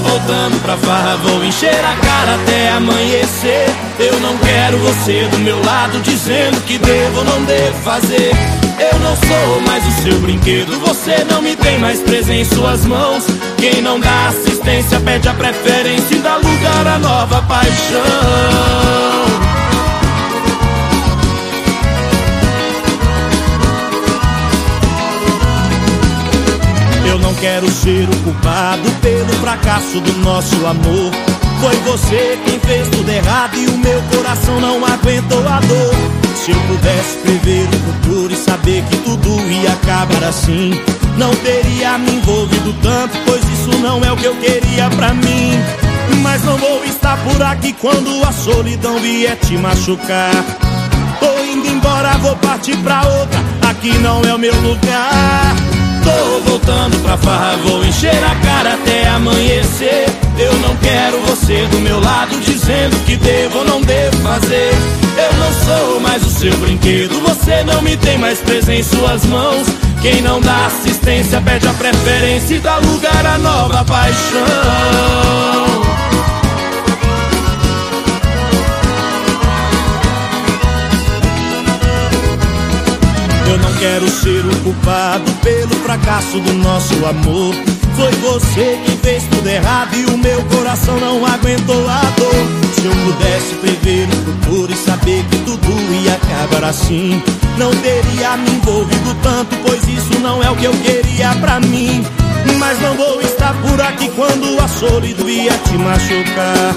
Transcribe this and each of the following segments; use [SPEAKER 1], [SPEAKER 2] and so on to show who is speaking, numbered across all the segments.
[SPEAKER 1] Voltando pra farra, vou encher a cara até amanhecer. Eu não quero você do meu lado dizendo que devo ou não devo fazer. Eu não sou mais o seu brinquedo, você não me tem mais preso em suas mãos. Quem não dá assistência pede a preferência e dá lugar a nova paixão. Quero ser o culpado pelo fracasso do nosso amor. Foi você quem fez tudo errado e o meu coração não aguentou a dor. Se eu pudesse prever o futuro e saber que tudo ia acabar assim, não teria me envolvido tanto, pois isso não é o que eu queria pra mim. Mas não vou estar por aqui quando a solidão vier te machucar. Tô indo embora, vou partir pra outra, aqui não é o meu lugar. Tô voltando pra farra, vou encher a cara até amanhecer. Eu não quero você do meu lado dizendo que devo ou não devo fazer. Eu não sou mais o seu brinquedo, você não me tem mais preso em suas mãos. Quem não dá assistência pede a preferência e dá lugar a nova paixão. Quero ser o culpado pelo fracasso do nosso amor. Foi você quem fez tudo errado e o meu coração não aguentou a dor. Se eu pudesse prever o futuro e saber que tudo ia acabar assim, não teria me envolvido tanto, pois isso não é o que eu queria pra mim. Mas não vou estar por aqui quando a solidão ia te machucar.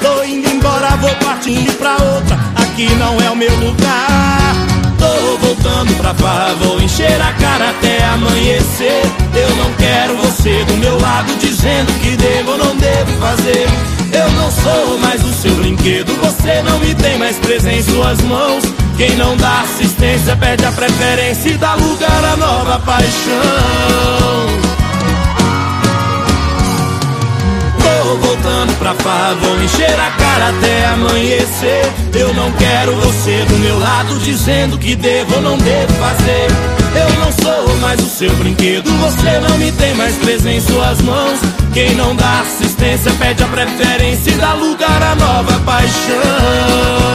[SPEAKER 1] Tô indo embora, vou partindo pra outra, aqui não é o meu lugar. Tô encher a cara até amanhecer. Eu não quero você do meu lado dizendo que devo ou não devo fazer. Eu não sou mais o seu brinquedo, você não me tem mais preso em suas mãos. Quem não dá assistência pede a preferência e dá lugar a nova paixão. Tô voltando pra farra, vou encher a cara até amanhecer. Eu não quero você do meu lado dizendo que devo ou não devo fazer. Seu brinquedo, você não me tem mais preso em suas mãos. Quem não dá assistência pede a preferência e dá lugar a nova paixão.